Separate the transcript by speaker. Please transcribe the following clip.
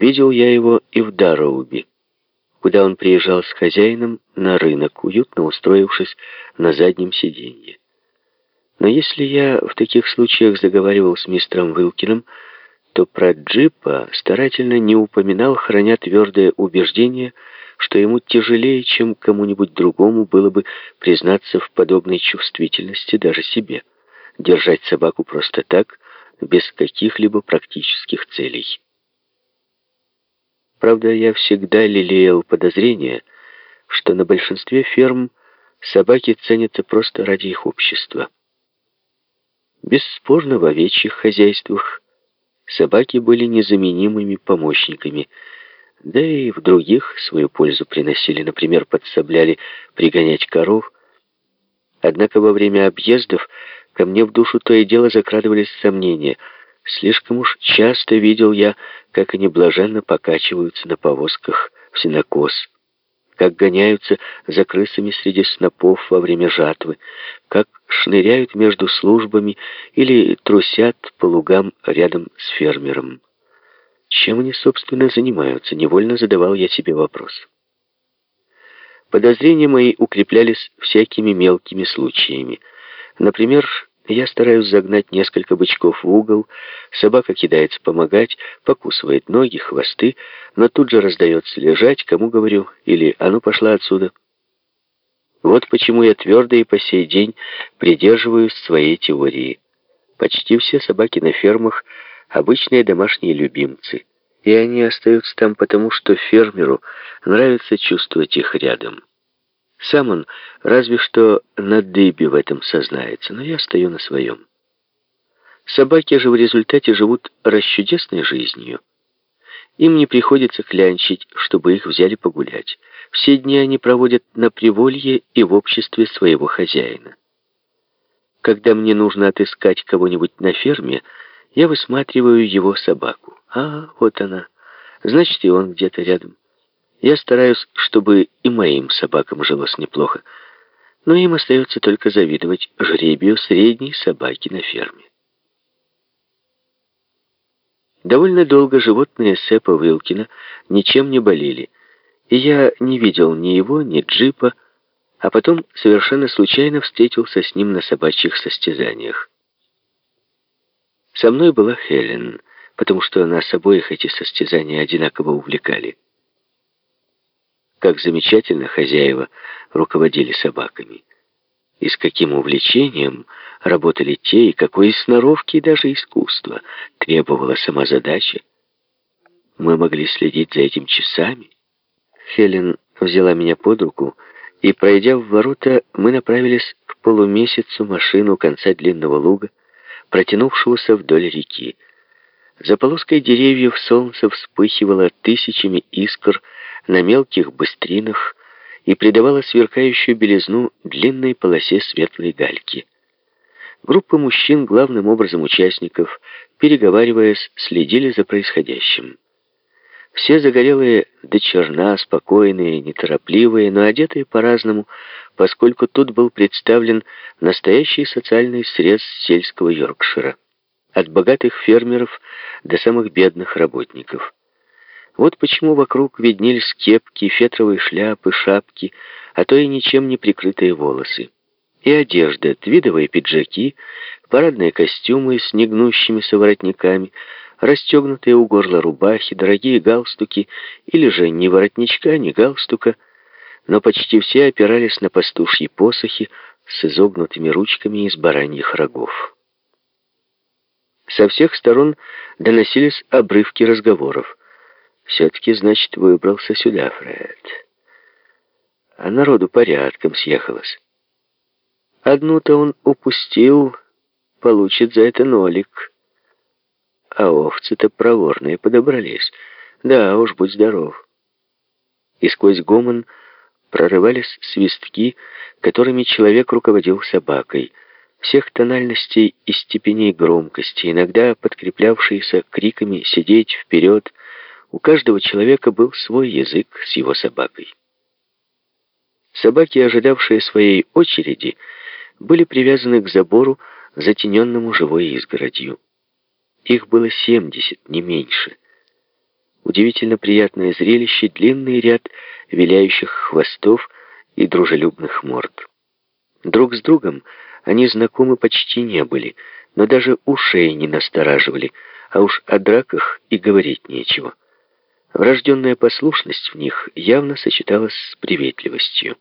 Speaker 1: Видел я его и в Дарроуби, куда он приезжал с хозяином на рынок, уютно устроившись на заднем сиденье. Но если я в таких случаях заговаривал с мистером Вилкиным, то про джипа старательно не упоминал, храня твердое убеждение, что ему тяжелее, чем кому-нибудь другому было бы признаться в подобной чувствительности даже себе, держать собаку просто так, без каких-либо практических целей. Правда, я всегда лелеял подозрение, что на большинстве ферм собаки ценятся просто ради их общества. Бесспорно, в овечьих хозяйствах собаки были незаменимыми помощниками, да и в других свою пользу приносили, например, подсобляли пригонять коров. Однако во время объездов ко мне в душу то и дело закрадывались сомнения — Слишком уж часто видел я, как они блаженно покачиваются на повозках в сенокос, как гоняются за крысами среди снопов во время жатвы, как шныряют между службами или трусят по лугам рядом с фермером. Чем они, собственно, занимаются, невольно задавал я себе вопрос. Подозрения мои укреплялись всякими мелкими случаями. Например, я стараюсь загнать несколько бычков в угол, собака кидается помогать, покусывает ноги, хвосты, но тут же раздается лежать, кому говорю, или «а ну пошла отсюда». Вот почему я твердо и по сей день придерживаюсь своей теории. Почти все собаки на фермах — обычные домашние любимцы, и они остаются там потому, что фермеру нравится чувствовать их рядом. Сам он разве что на дыбе в этом сознается, но я стою на своем. Собаки же в результате живут расчудесной жизнью. Им не приходится клянчить, чтобы их взяли погулять. Все дни они проводят на приволье и в обществе своего хозяина. Когда мне нужно отыскать кого-нибудь на ферме, я высматриваю его собаку. А, вот она. Значит, и он где-то рядом. Я стараюсь, чтобы и моим собакам жилось неплохо, но им остается только завидовать жребию средней собаки на ферме. Довольно долго животные Сэпа Вилкина ничем не болели, и я не видел ни его, ни джипа, а потом совершенно случайно встретился с ним на собачьих состязаниях. Со мной была Хелен, потому что нас обоих эти состязания одинаково увлекали. Как замечательно хозяева руководили собаками. И с каким увлечением работали те, и какой сноровки и даже искусства требовала сама задача. Мы могли следить за этим часами. Хелен взяла меня под руку, и, пройдя в ворота, мы направились к полумесяцу машину конца длинного луга, протянувшегося вдоль реки. За полоской деревьев солнце вспыхивало тысячами искр на мелких быстринах и придавало сверкающую белизну длинной полосе светлой гальки. Группа мужчин, главным образом участников, переговариваясь, следили за происходящим. Все загорелые до черна, спокойные, неторопливые, но одетые по-разному, поскольку тут был представлен настоящий социальный срез сельского Йоркшира от богатых фермеров до самых бедных работников. Вот почему вокруг виднелись кепки, фетровые шляпы, шапки, а то и ничем не прикрытые волосы. И одежда, твидовые пиджаки, парадные костюмы с негнущимися воротниками, расстегнутые у горла рубахи, дорогие галстуки, или же ни воротничка, ни галстука, но почти все опирались на пастушьи посохи с изогнутыми ручками из бараньих рогов. Со всех сторон доносились обрывки разговоров. «Все-таки, значит, выбрался сюда, Фред. А народу порядком съехалось. Одну-то он упустил, получит за это нолик. А овцы-то проворные подобрались. Да уж, будь здоров». И сквозь гомон прорывались свистки, которыми человек руководил собакой — всех тональностей и степеней громкости, иногда подкреплявшиеся криками «сидеть вперед», у каждого человека был свой язык с его собакой. Собаки, ожидавшие своей очереди, были привязаны к забору, затененному живой изгородью. Их было семьдесят, не меньше. Удивительно приятное зрелище — длинный ряд виляющих хвостов и дружелюбных морд. Друг с другом они знакомы почти не были, но даже ушей не настораживали, а уж о драках и говорить нечего. Врожденная послушность в них явно сочеталась с приветливостью.